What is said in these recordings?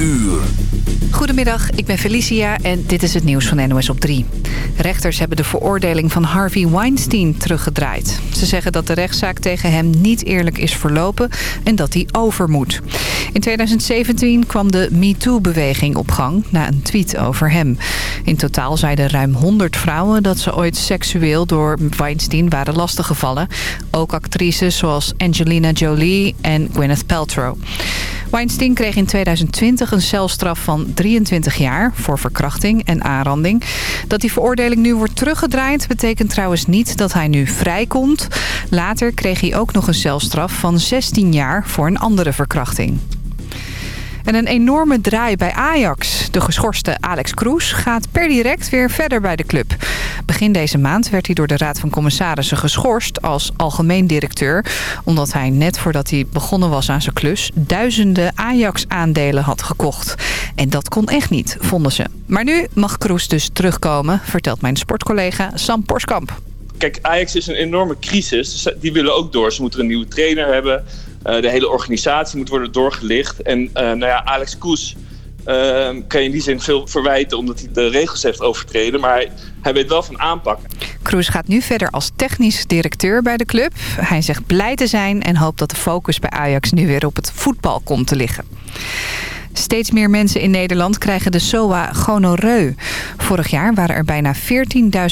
uur. Goedemiddag, ik ben Felicia en dit is het nieuws van NOS op 3. Rechters hebben de veroordeling van Harvey Weinstein teruggedraaid. Ze zeggen dat de rechtszaak tegen hem niet eerlijk is verlopen en dat hij over moet. In 2017 kwam de MeToo-beweging op gang na een tweet over hem. In totaal zeiden ruim 100 vrouwen dat ze ooit seksueel door Weinstein waren lastiggevallen. Ook actrices zoals Angelina Jolie en Gwyneth Paltrow. Weinstein kreeg in 2020 een celstraf van 23 jaar voor verkrachting en aanranding. Dat die veroordeling nu wordt teruggedraaid betekent trouwens niet dat hij nu vrijkomt. Later kreeg hij ook nog een celstraf van 16 jaar voor een andere verkrachting. En een enorme draai bij Ajax. De geschorste Alex Kroes gaat per direct weer verder bij de club. Begin deze maand werd hij door de Raad van Commissarissen geschorst als algemeen directeur. Omdat hij net voordat hij begonnen was aan zijn klus duizenden Ajax-aandelen had gekocht. En dat kon echt niet, vonden ze. Maar nu mag Kroes dus terugkomen, vertelt mijn sportcollega Sam Porskamp. Kijk, Ajax is een enorme crisis. Dus die willen ook door. Ze moeten een nieuwe trainer hebben. Uh, de hele organisatie moet worden doorgelicht. En uh, nou ja, Alex Koes uh, kan je in die zin veel verwijten omdat hij de regels heeft overtreden. Maar hij, hij weet wel van aanpakken. Kroes gaat nu verder als technisch directeur bij de club. Hij zegt blij te zijn en hoopt dat de focus bij Ajax nu weer op het voetbal komt te liggen. Steeds meer mensen in Nederland krijgen de SOA gonoreu. Vorig jaar waren er bijna 14.000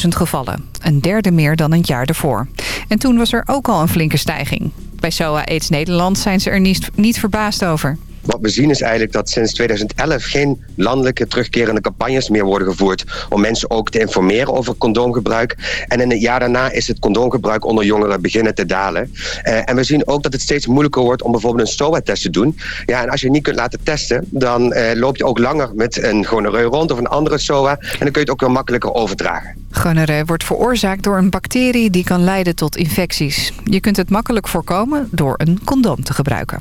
gevallen. Een derde meer dan een jaar ervoor. En toen was er ook al een flinke stijging. Bij SOA AIDS Nederland zijn ze er niet, niet verbaasd over. Wat we zien is eigenlijk dat sinds 2011 geen landelijke terugkerende campagnes meer worden gevoerd om mensen ook te informeren over condoomgebruik. En in het jaar daarna is het condoomgebruik onder jongeren beginnen te dalen. Uh, en we zien ook dat het steeds moeilijker wordt om bijvoorbeeld een SOA-test te doen. Ja, en als je niet kunt laten testen, dan uh, loop je ook langer met een gonoreu rond of een andere SOA. En dan kun je het ook weer makkelijker overdragen. Gonoreu wordt veroorzaakt door een bacterie die kan leiden tot infecties. Je kunt het makkelijk voorkomen door een condoom te gebruiken.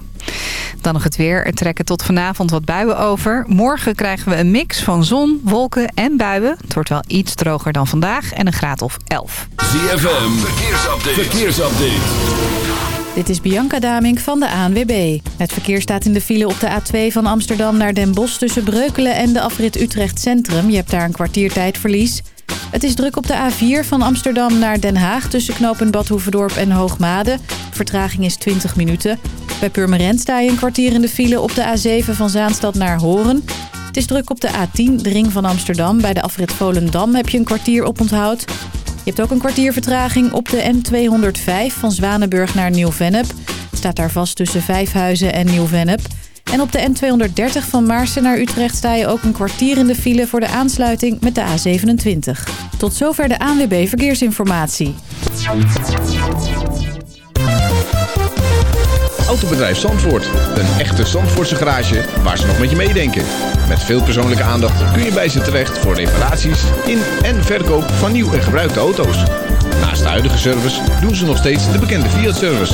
Dan nog het weer. Er trekken tot vanavond wat buien over. Morgen krijgen we een mix van zon, wolken en buien. Het wordt wel iets droger dan vandaag en een graad of 11. ZFM, verkeersupdate. verkeersupdate. Dit is Bianca Damink van de ANWB. Het verkeer staat in de file op de A2 van Amsterdam naar Den Bosch... tussen Breukelen en de afrit Utrecht Centrum. Je hebt daar een kwartiertijdverlies. Het is druk op de A4 van Amsterdam naar Den Haag... tussen knooppunt Badhoevedorp en Hoogmade. Vertraging is 20 minuten. Bij Purmerend sta je een kwartier in de file op de A7 van Zaanstad naar Horen. Het is druk op de A10, de ring van Amsterdam. Bij de afrit Volendam heb je een kwartier op onthoud. Je hebt ook een kwartier vertraging op de N205 van Zwanenburg naar Nieuw-Vennep. Staat daar vast tussen Vijfhuizen en Nieuw-Vennep. En op de N230 van Maarsen naar Utrecht sta je ook een kwartier in de file voor de aansluiting met de A27. Tot zover de ANWB Verkeersinformatie. Autobedrijf Zandvoort. Een echte Zandvoortse garage waar ze nog met je meedenken. Met veel persoonlijke aandacht kun je bij ze terecht voor reparaties in en verkoop van nieuw en gebruikte auto's. Naast de huidige service doen ze nog steeds de bekende Fiat-service.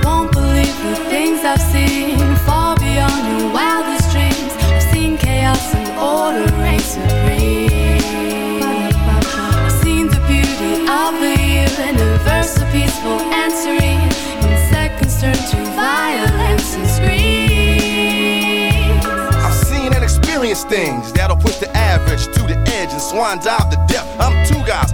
I've seen far beyond your wildest dreams. I've seen chaos and order reign supreme. I've seen the beauty of the universe, so peaceful and serene. In seconds turn to violence and screams. I've seen and experienced things that'll push the average to the edge and swan dive the depth. I'm two guys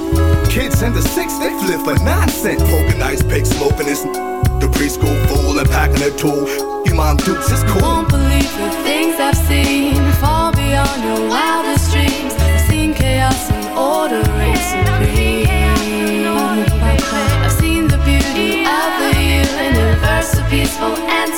Kids in the six, they flip for nonsense. Poking ice pick, smoking this. The preschool fool and packing a tool. You mom dukes is cool. Won't believe the things I've seen fall beyond your wildest dreams. I've seen chaos and order reign supreme. I've seen the beauty of the universe, so peaceful and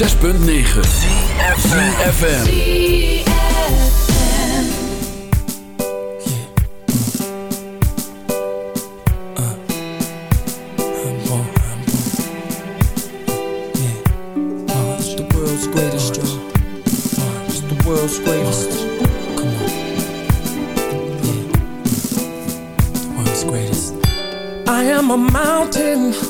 106.9 am a mountain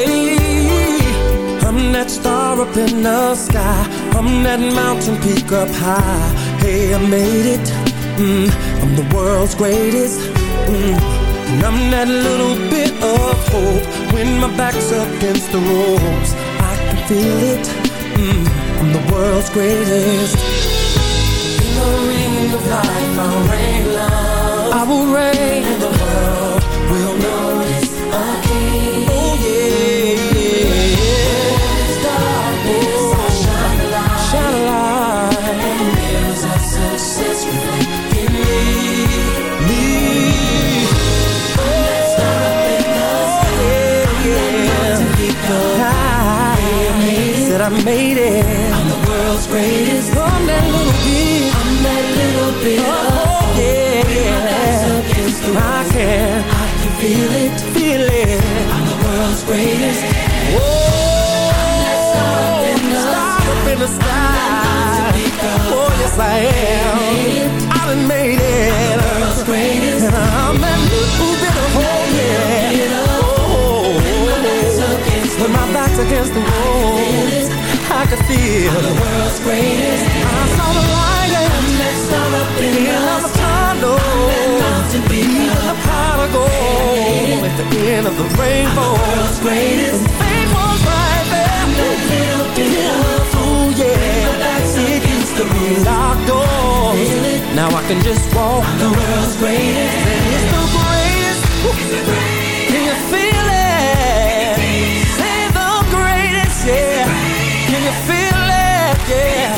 I'm that star up in the sky. I'm that mountain peak up high. Hey, I made it. Mm, I'm the world's greatest. Mm, and I'm that little bit of hope when my back's against the ropes. I can feel it. Mm, I'm the world's greatest. In the ring of life, I'll reign love. I will reign. Said I made it. I'm the world's greatest. I'm that little bit. I'm that little bit. Oh, oh yeah, yeah. I can. I can feel it. Feel it. I'm the world's greatest. Whoa. I'm that star up in the star up in the sky. Oh, yes, I am. I done made it. Against the wall, I can feel I'm the world's greatest. I saw the light and in the end of the tunnel. Peak the gold at the end of the rainbow. I'm The world's greatest. Fame was right there. That little bit of ooh yeah. Against the locked doors. Now I can just walk I'm the world's greatest. It's the greatest. Can you feel it? Yeah. Can you feel it? Yeah,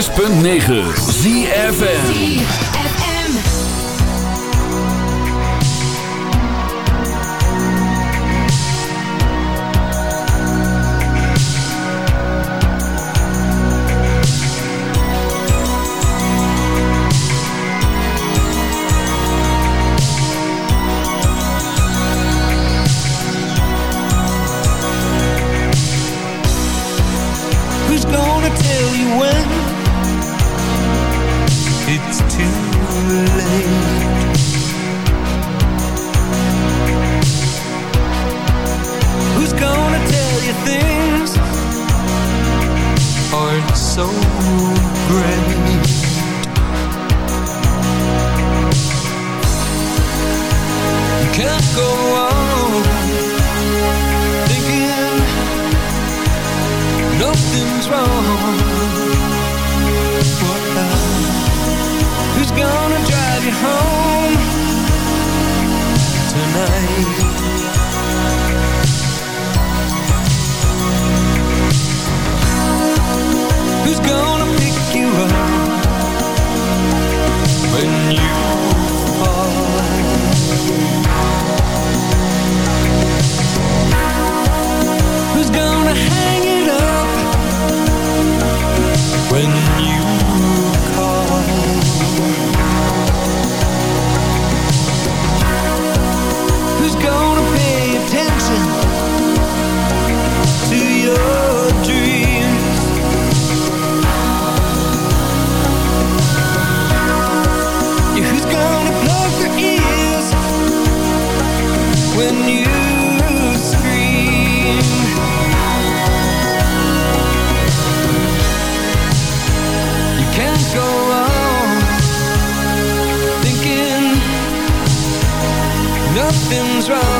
106.9 ZFN drive you home tonight? something's wrong.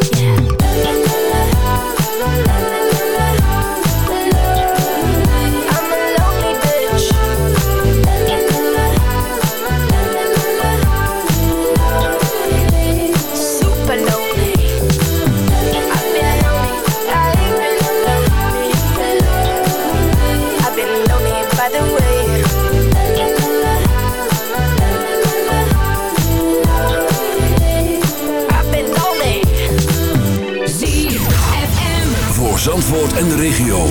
regio.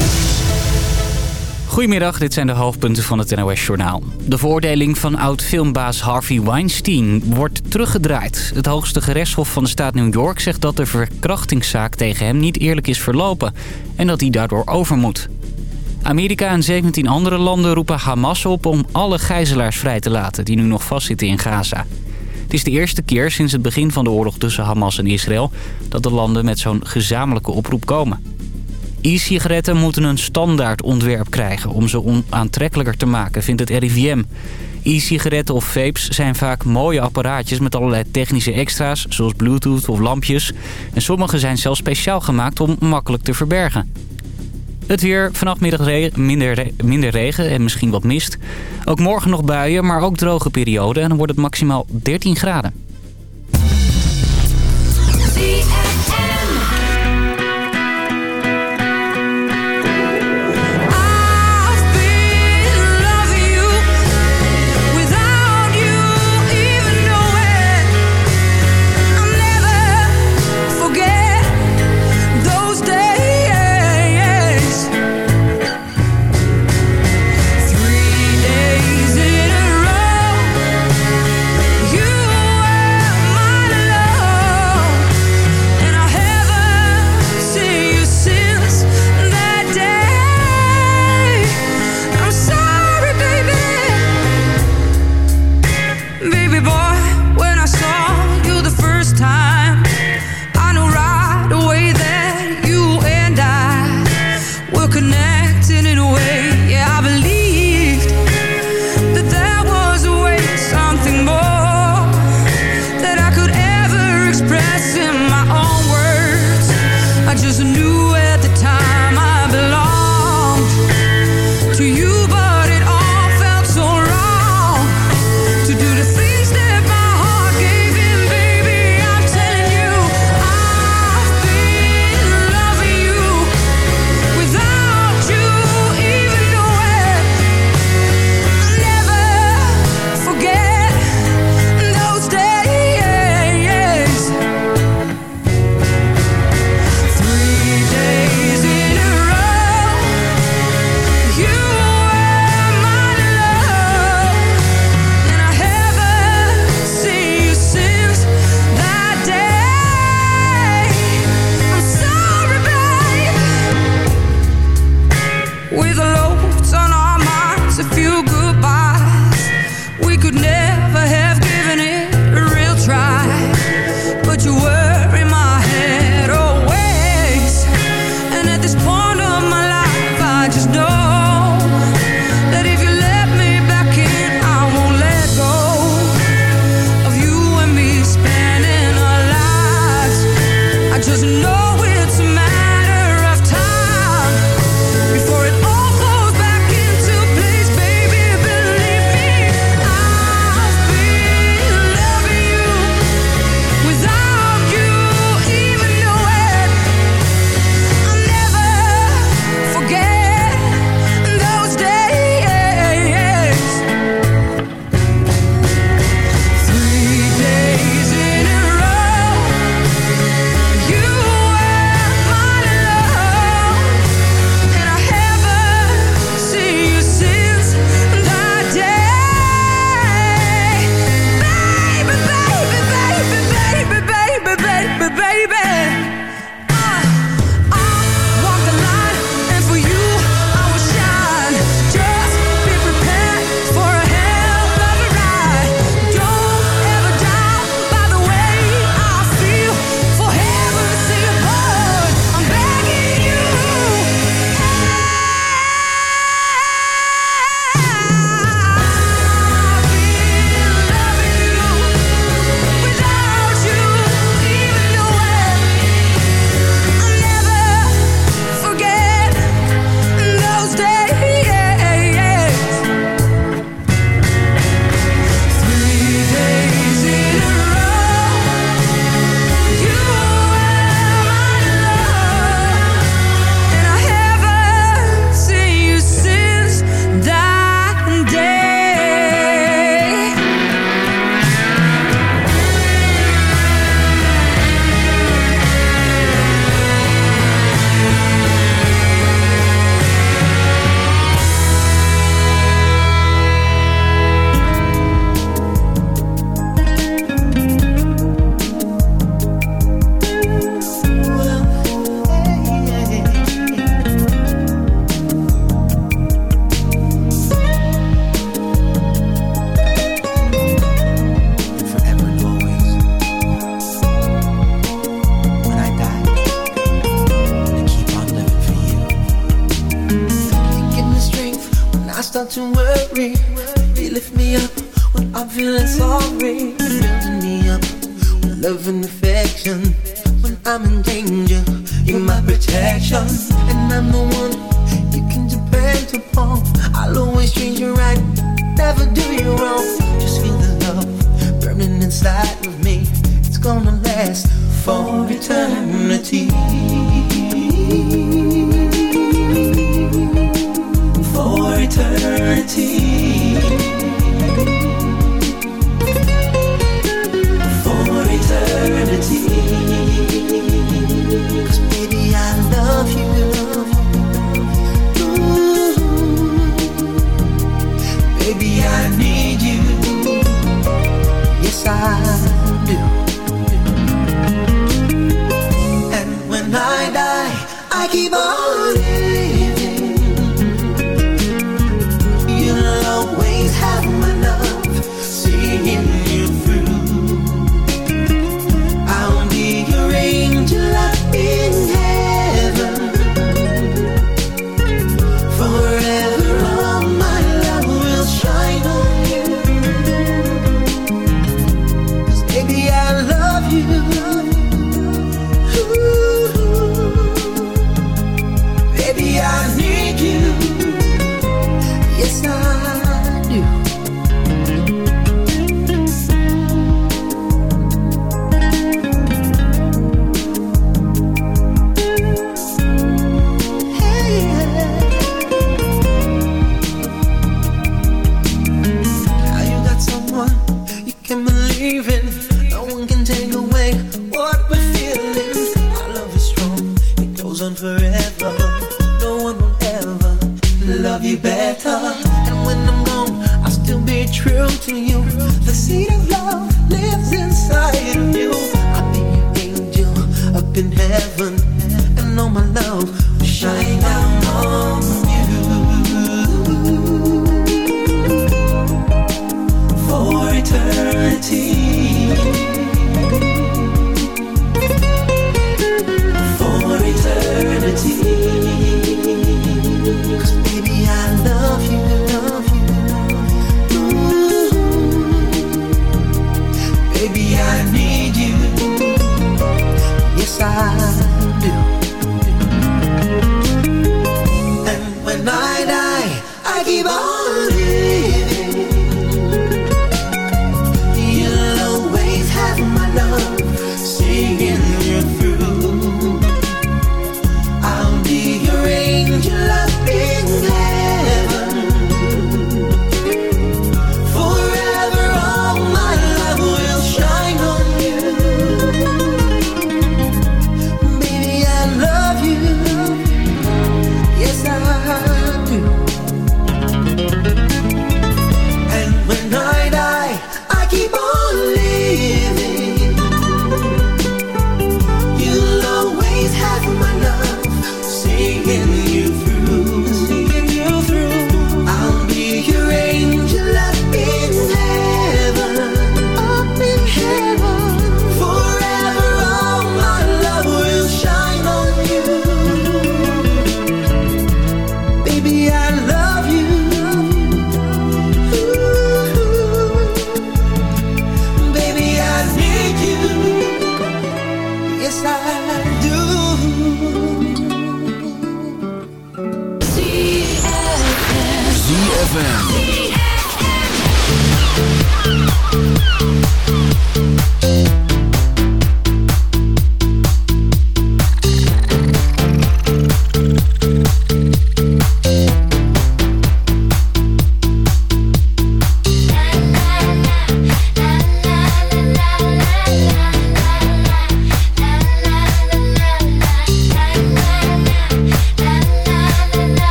Goedemiddag, dit zijn de hoofdpunten van het NOS-journaal. De veroordeling van oud-filmbaas Harvey Weinstein wordt teruggedraaid. Het hoogste gerechtshof van de staat New York zegt dat de verkrachtingszaak tegen hem niet eerlijk is verlopen... en dat hij daardoor over moet. Amerika en 17 andere landen roepen Hamas op om alle gijzelaars vrij te laten... die nu nog vastzitten in Gaza. Het is de eerste keer sinds het begin van de oorlog tussen Hamas en Israël... dat de landen met zo'n gezamenlijke oproep komen. E-sigaretten moeten een standaard ontwerp krijgen om ze onaantrekkelijker te maken, vindt het RIVM. E-sigaretten of vapes zijn vaak mooie apparaatjes met allerlei technische extra's, zoals bluetooth of lampjes. En sommige zijn zelfs speciaal gemaakt om makkelijk te verbergen. Het weer, vanaf middag minder, minder regen en misschien wat mist. Ook morgen nog buien, maar ook droge perioden en dan wordt het maximaal 13 graden.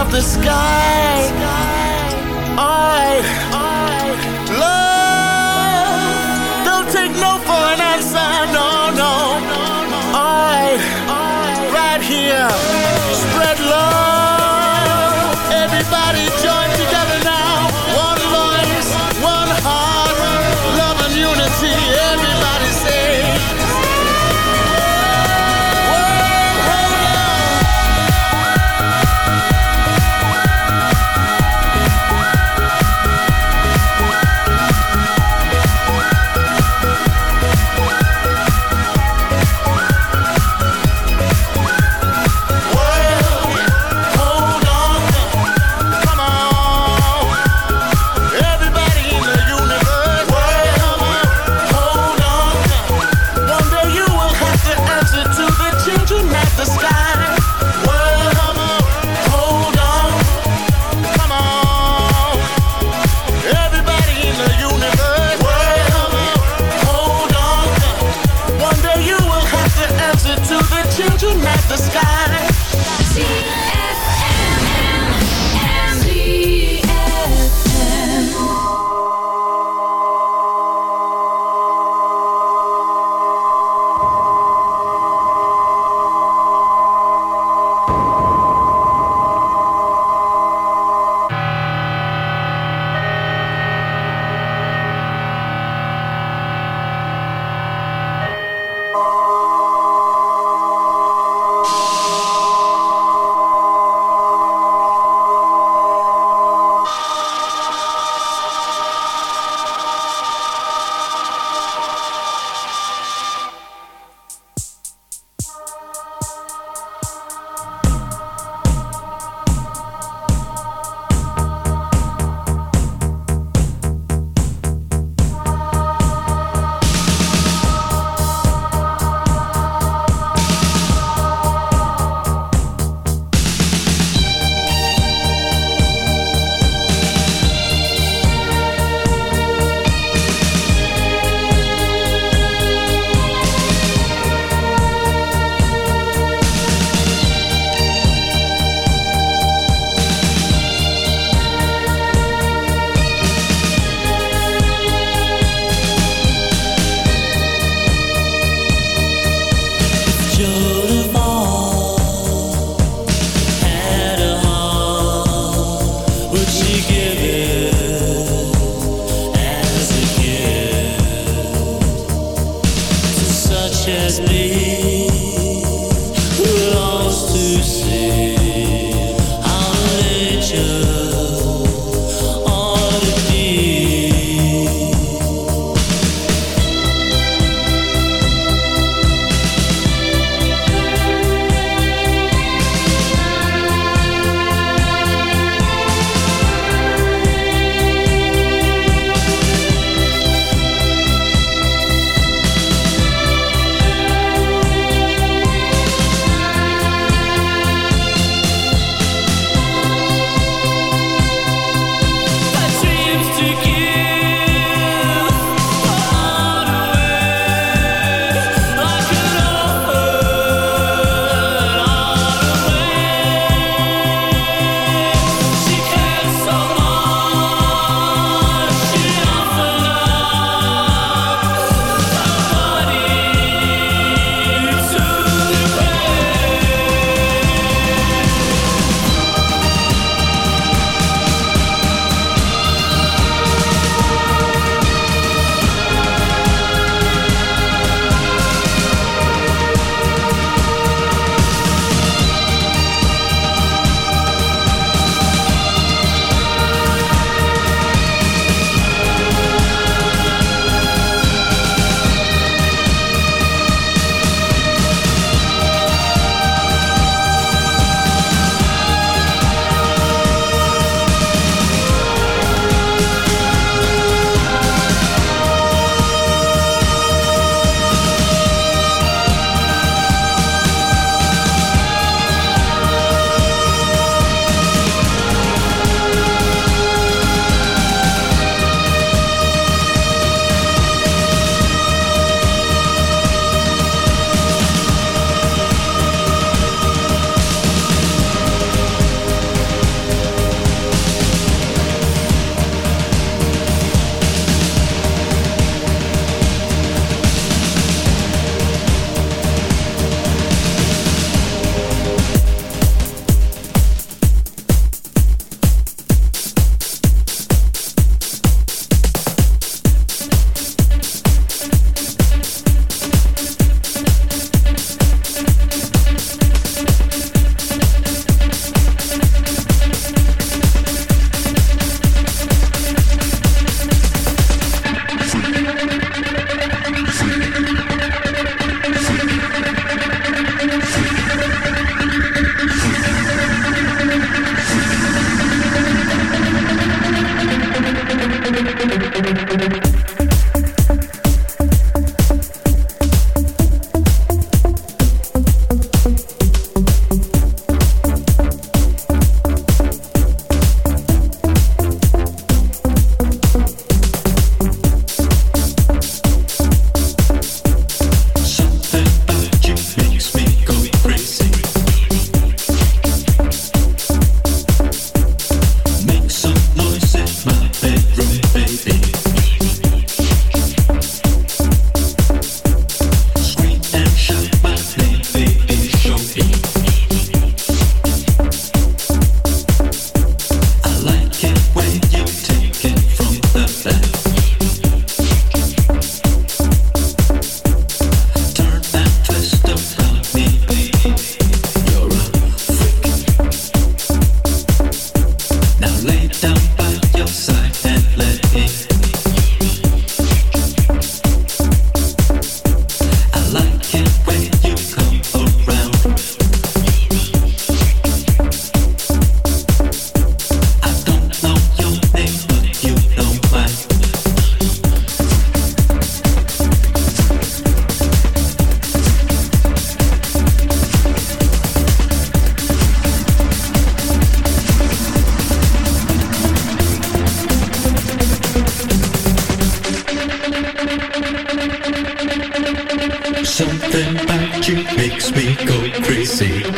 Of the sky.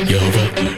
You're a